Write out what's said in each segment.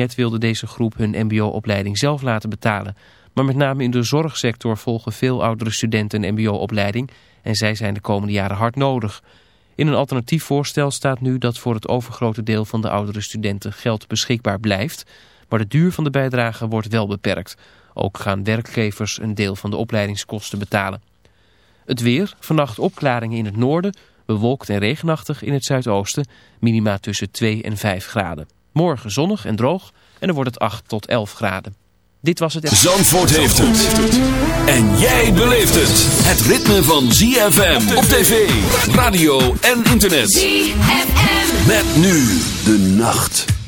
kabinet wilde deze groep hun mbo-opleiding zelf laten betalen. Maar met name in de zorgsector volgen veel oudere studenten een mbo-opleiding en zij zijn de komende jaren hard nodig. In een alternatief voorstel staat nu dat voor het overgrote deel van de oudere studenten geld beschikbaar blijft, maar de duur van de bijdrage wordt wel beperkt. Ook gaan werkgevers een deel van de opleidingskosten betalen. Het weer, vannacht opklaringen in het noorden, bewolkt en regenachtig in het zuidoosten, minima tussen 2 en 5 graden. Morgen zonnig en droog en dan wordt het 8 tot 11 graden. Dit was het... Zandvoort heeft het. En jij beleeft het. Het ritme van ZFM op tv, radio en internet. ZFM. Met nu de nacht.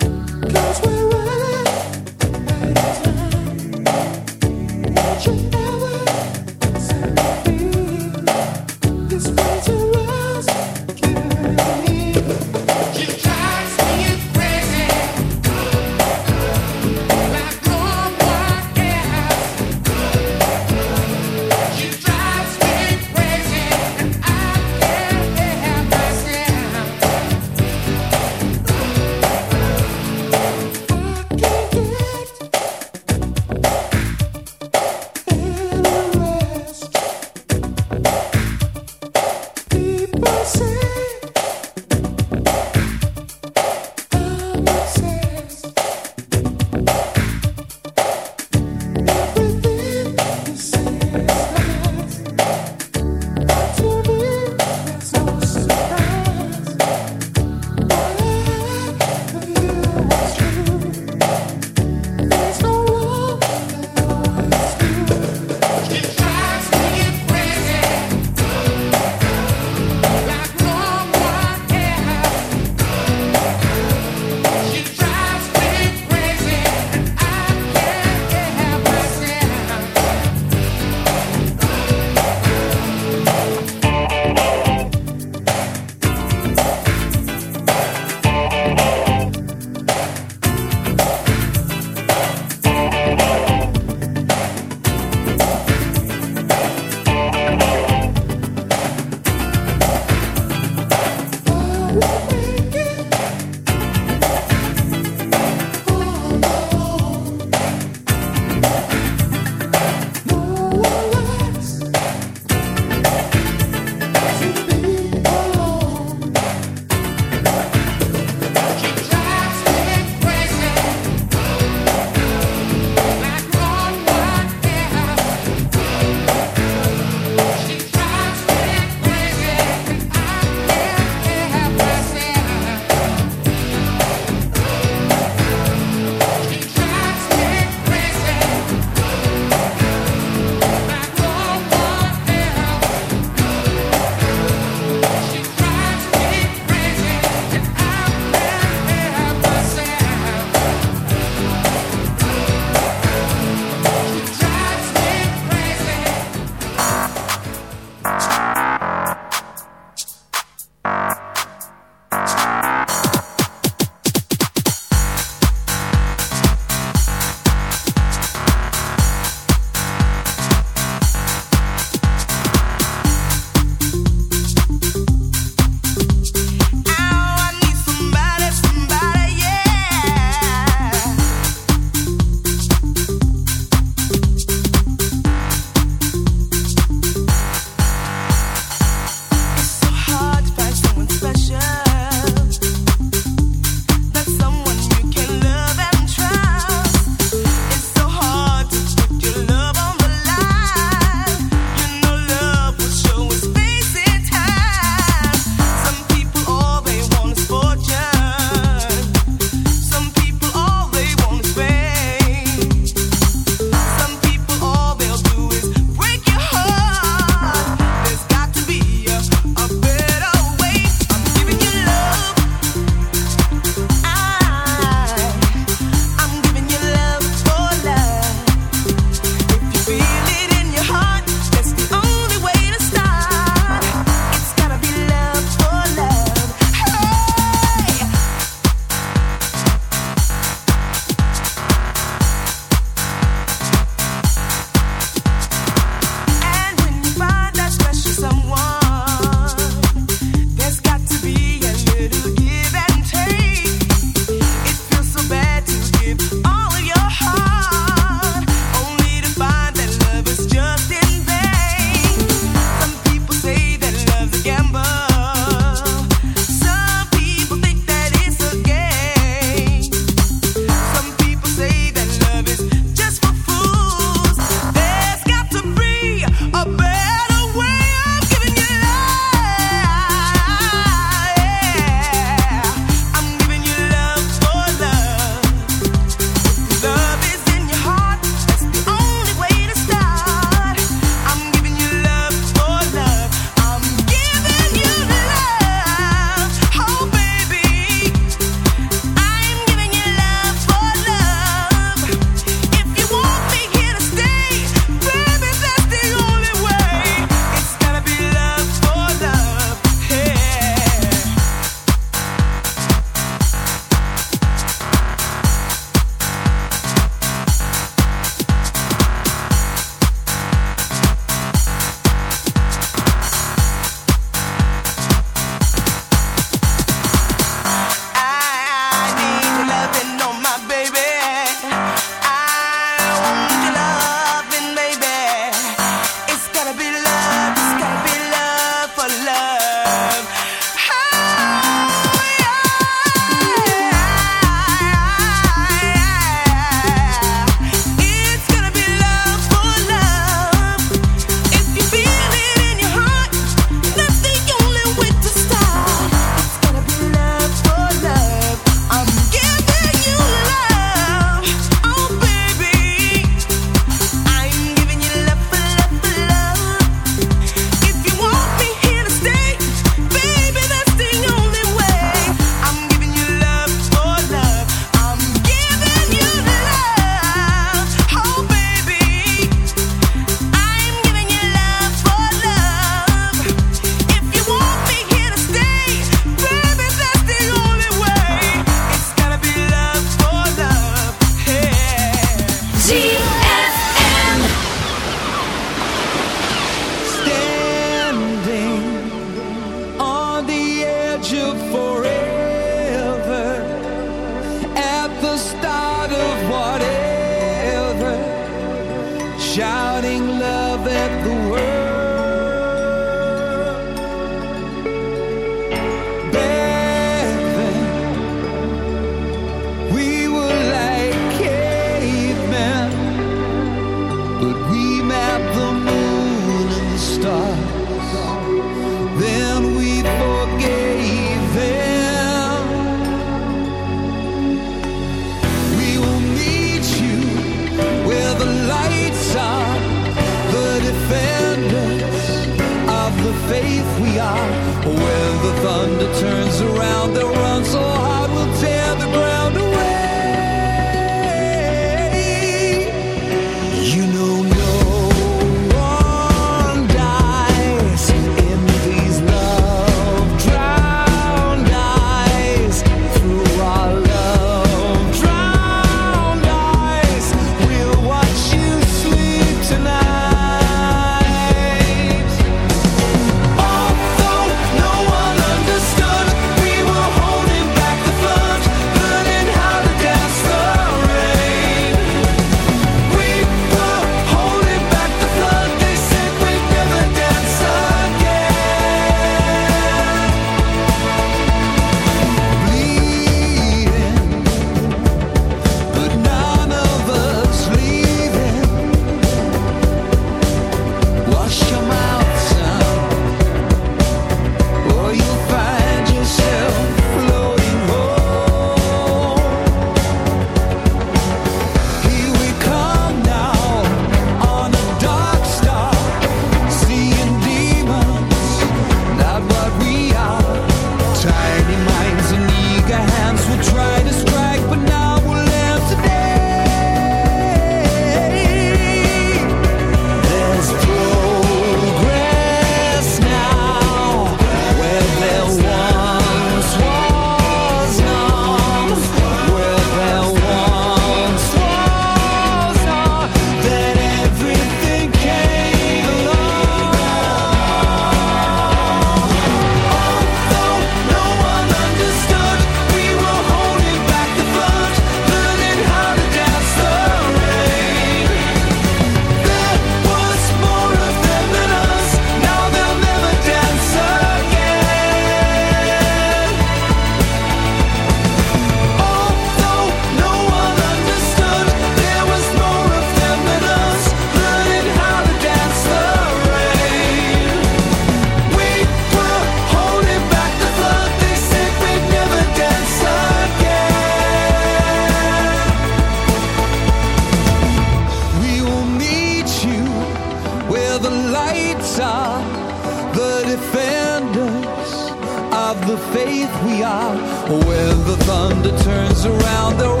are. When the thunder turns around,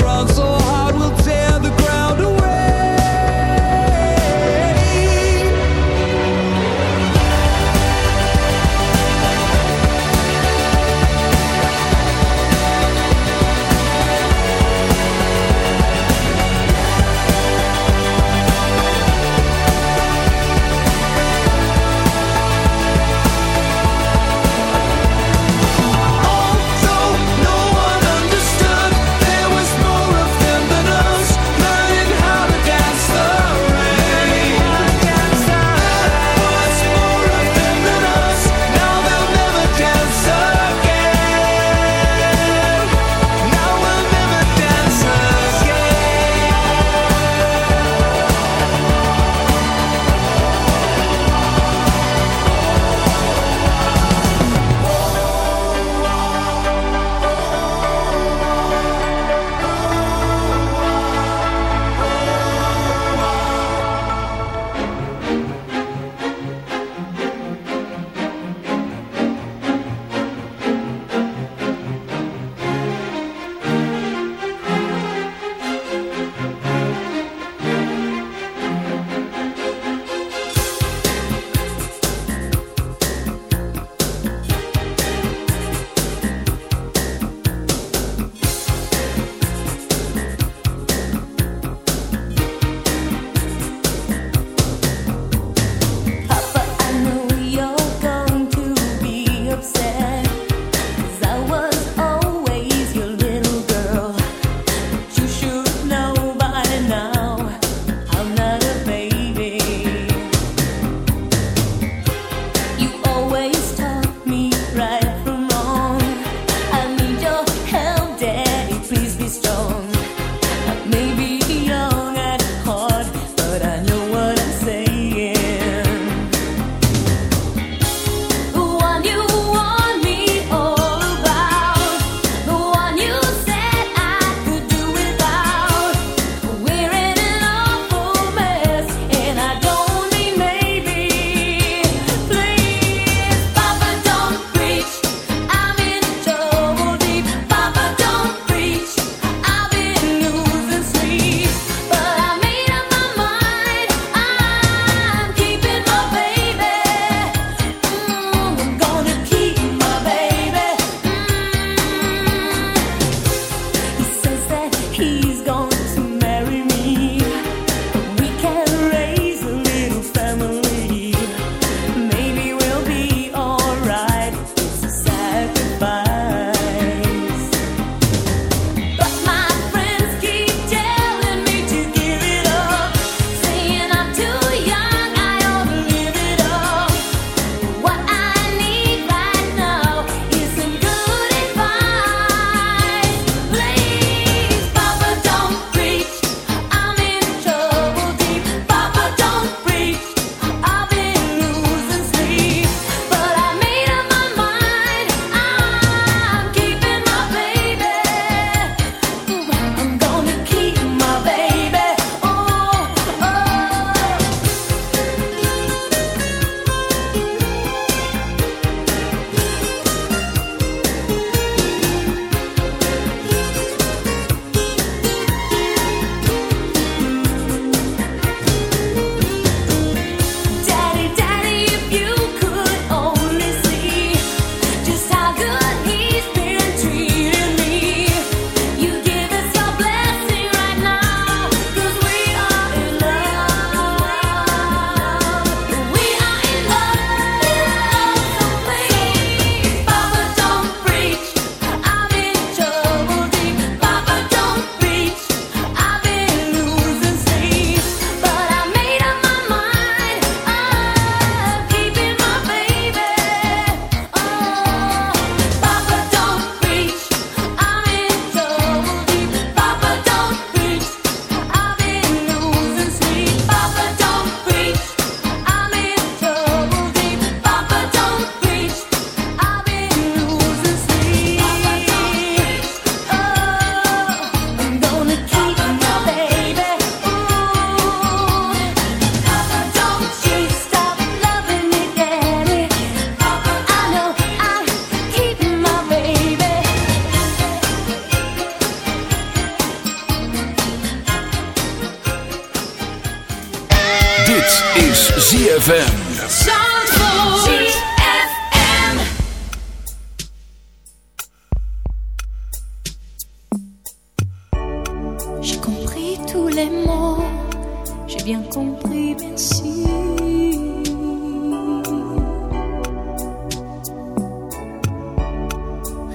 upset.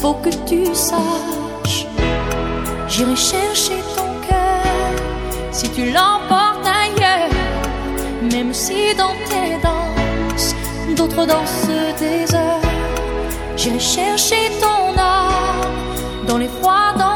Faut que tu saches, j'irai chercher ton cœur si tu l'emportes ailleurs, même si dans tes danses, d'autres dansent des heures. J'irai chercher ton âme dans les froids, dans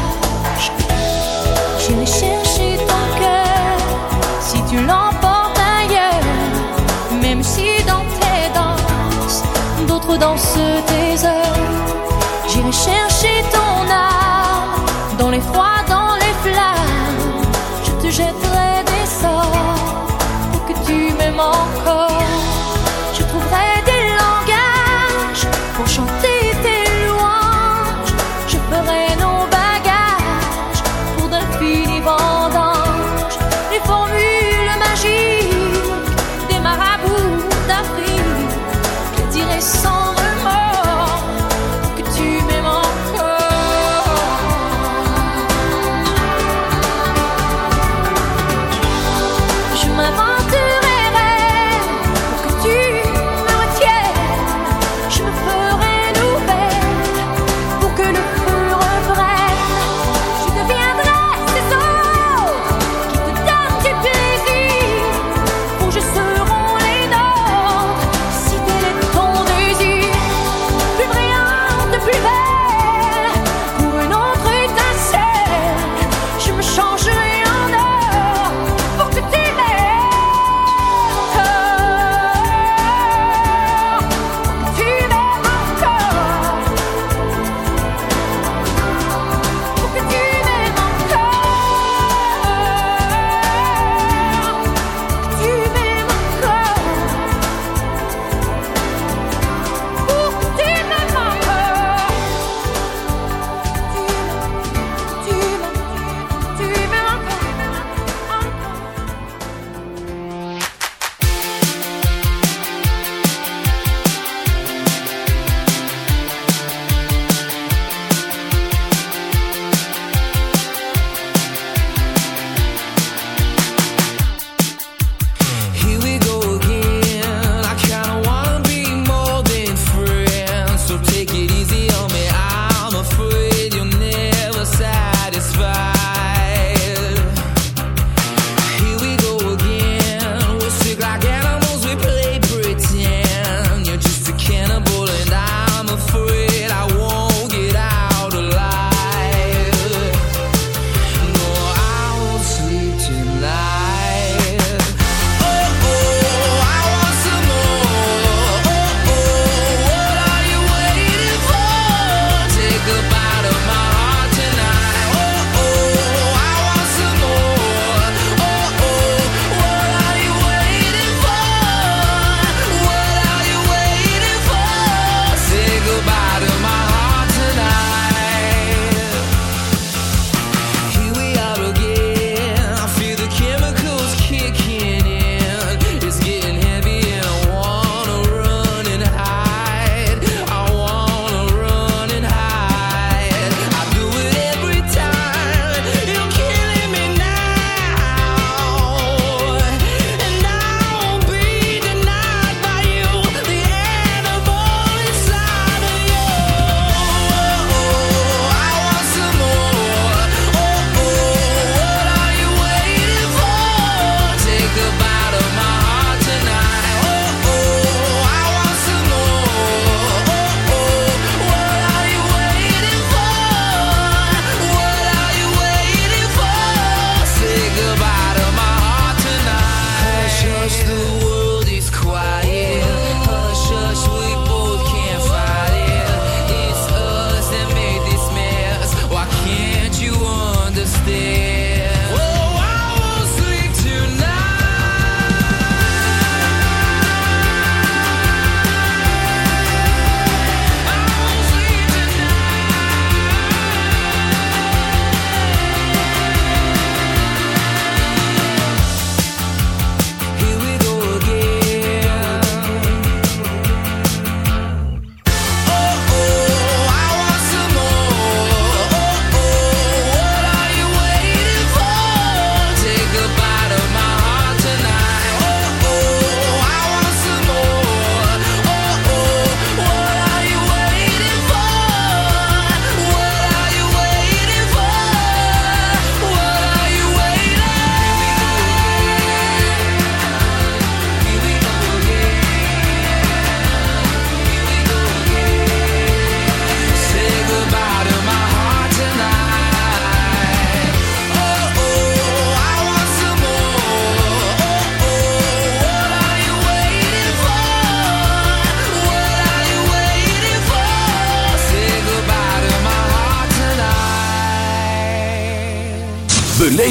wish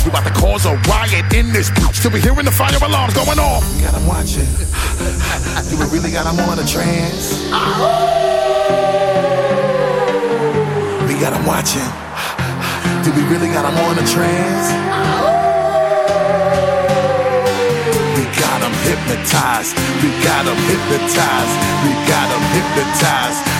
Off, about to cause a riot in this bitch till we hearing the fire alarms going off. Got 'em watching. We really got 'em on a trance? We got 'em watching. Do we really got 'em on a trance? We got 'em hypnotized. We got 'em hypnotized. We got 'em hypnotized.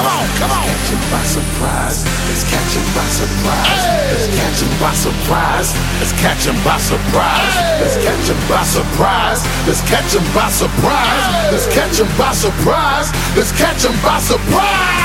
Come on, come on. Catch by surprise. Let's catch by surprise. Let's catch by surprise. Let's catch by surprise. Let's catch by surprise. Let's catch by surprise. Let's catch by surprise. Let's catch by surprise.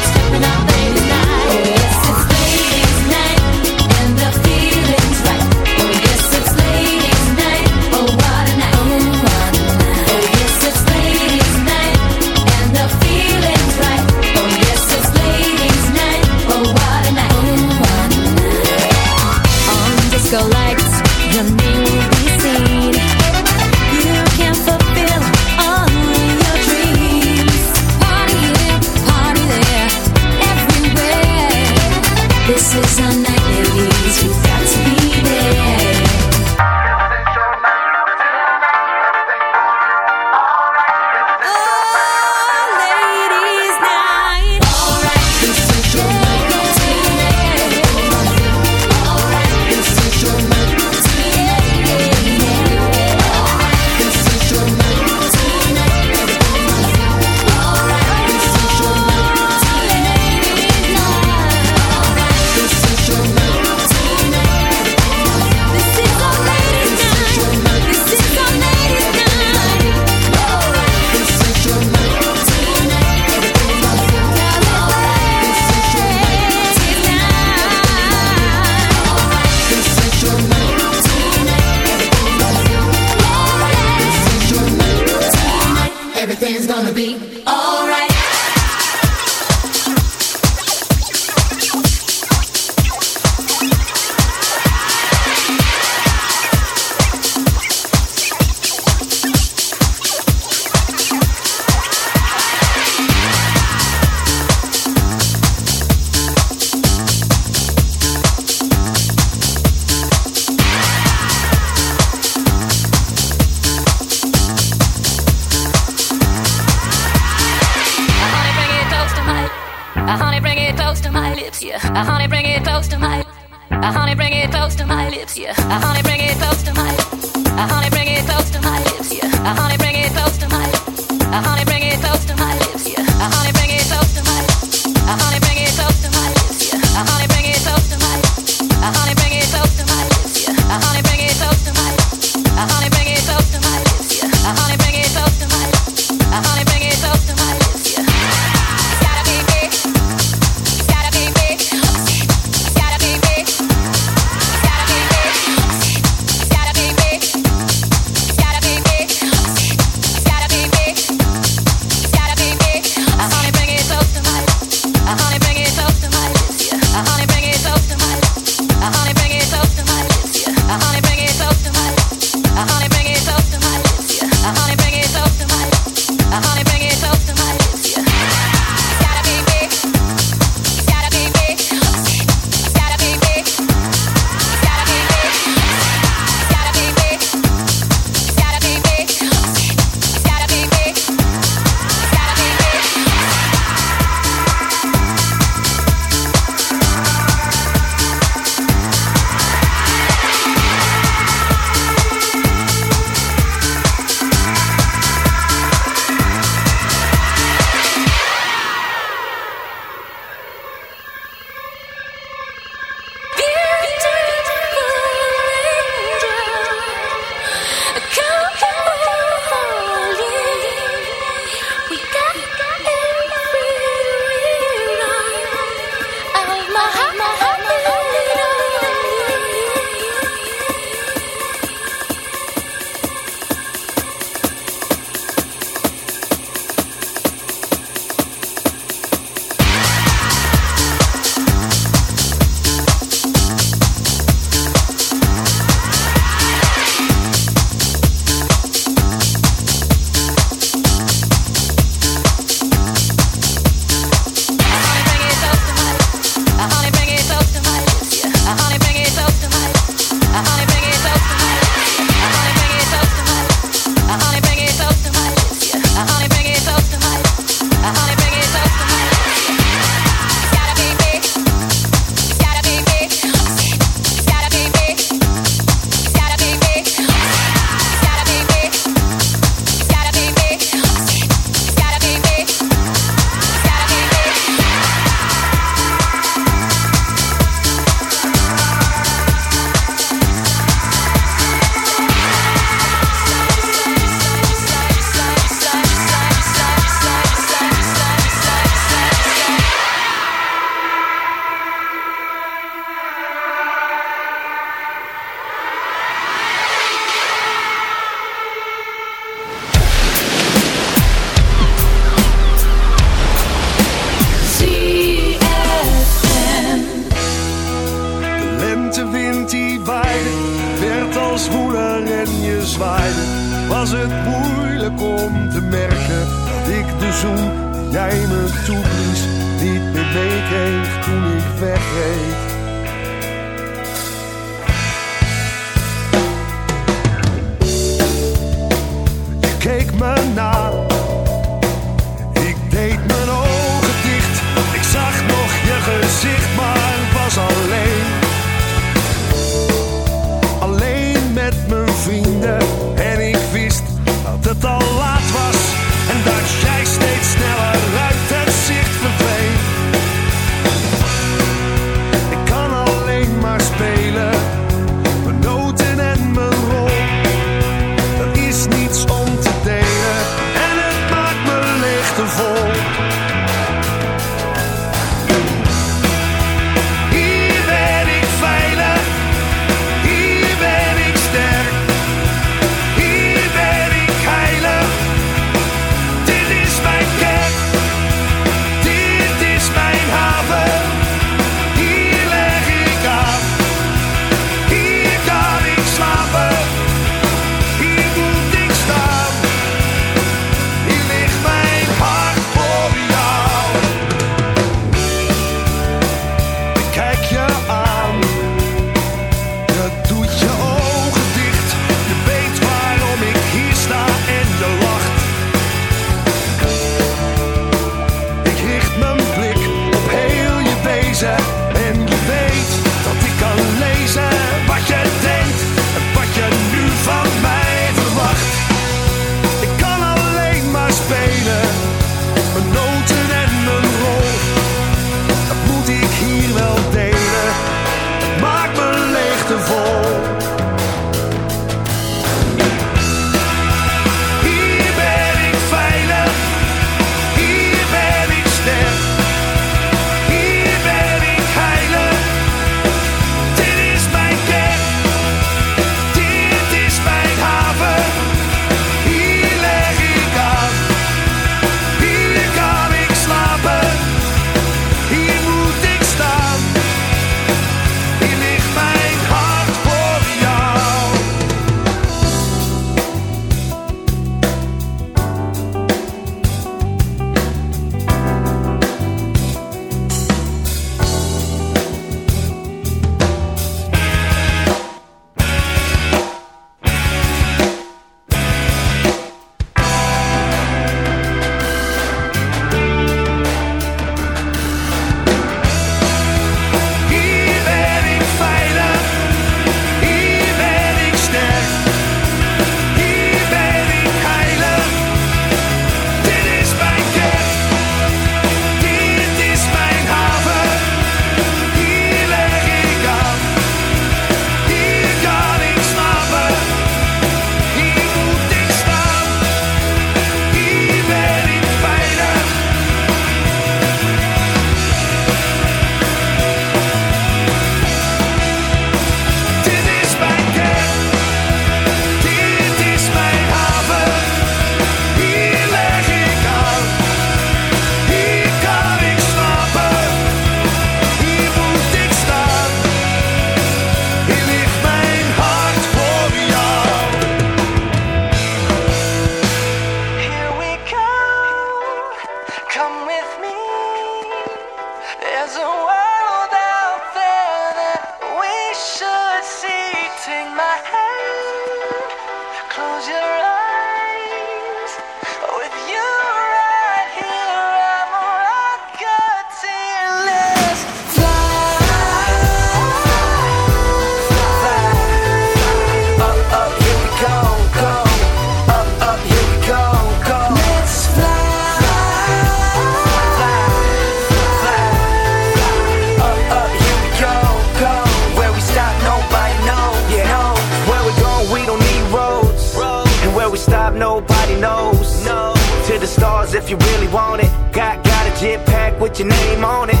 nobody knows. No. To the stars if you really want it. Got, got a jetpack with your name on it.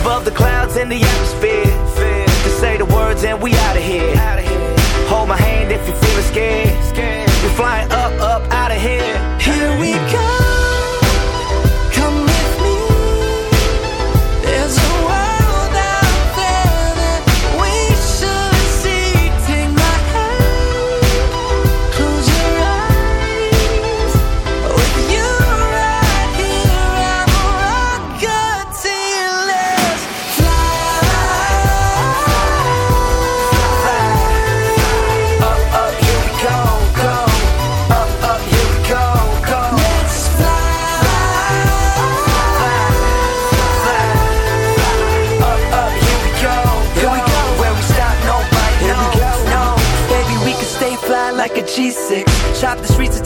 Above the clouds in the atmosphere. Just say the words and we out of here. Hold my hand if you're feeling scared. We're flying up, up, out of here. Here we go.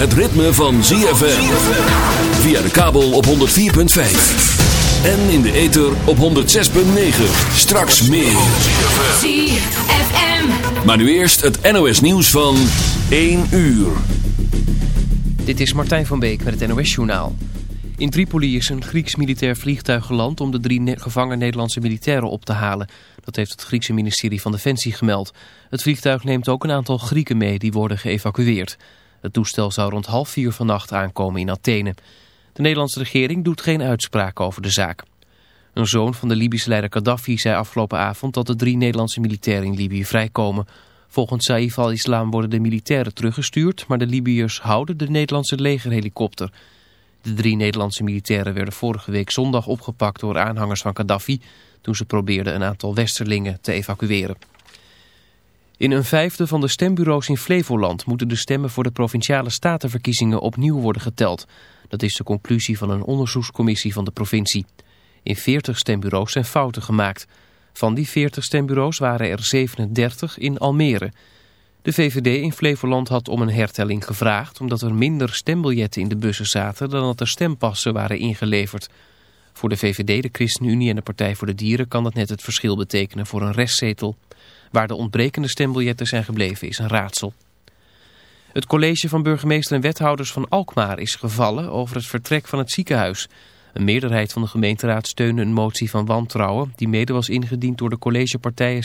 Het ritme van ZFM. Via de kabel op 104.5. En in de ether op 106.9. Straks meer. ZFM. Maar nu eerst het NOS nieuws van 1 uur. Dit is Martijn van Beek met het NOS-journaal. In Tripoli is een Grieks militair vliegtuig geland om de drie ne- gevangen Nederlandse militairen op te halen. Dat heeft het Griekse ministerie van Defensie gemeld. Het vliegtuig neemt ook een aantal Grieken mee die worden geëvacueerd. Het toestel zou rond half vier vannacht aankomen in Athene. De Nederlandse regering doet geen uitspraak over de zaak. Een zoon van de Libische leider Gaddafi zei afgelopen avond dat de drie Nederlandse militairen in Libië vrijkomen. Volgens Saif al-Islam worden de militairen teruggestuurd, maar de Libiërs houden de Nederlandse legerhelikopter. De drie Nederlandse militairen werden vorige week zondag opgepakt door aanhangers van Gaddafi toen ze probeerden een aantal westerlingen te evacueren. In een vijfde van de stembureaus in Flevoland moeten de stemmen voor de provinciale statenverkiezingen opnieuw worden geteld. Dat is de conclusie van een onderzoekscommissie van de provincie. In 40 stembureaus zijn fouten gemaakt. Van die 40 stembureaus waren er 37 in Almere. De VVD in Flevoland had om een hertelling gevraagd... omdat er minder stembiljetten in de bussen zaten... dan dat er stempassen waren ingeleverd. Voor de VVD, de ChristenUnie en de Partij voor de Dieren... kan dat net het verschil betekenen voor een restzetel. Waar de ontbrekende stembiljetten zijn gebleven is een raadsel. Het college van burgemeester en wethouders van Alkmaar is gevallen... over het vertrek van het ziekenhuis... Een meerderheid van de gemeenteraad steunde een motie van wantrouwen... die mede was ingediend door de collegepartijen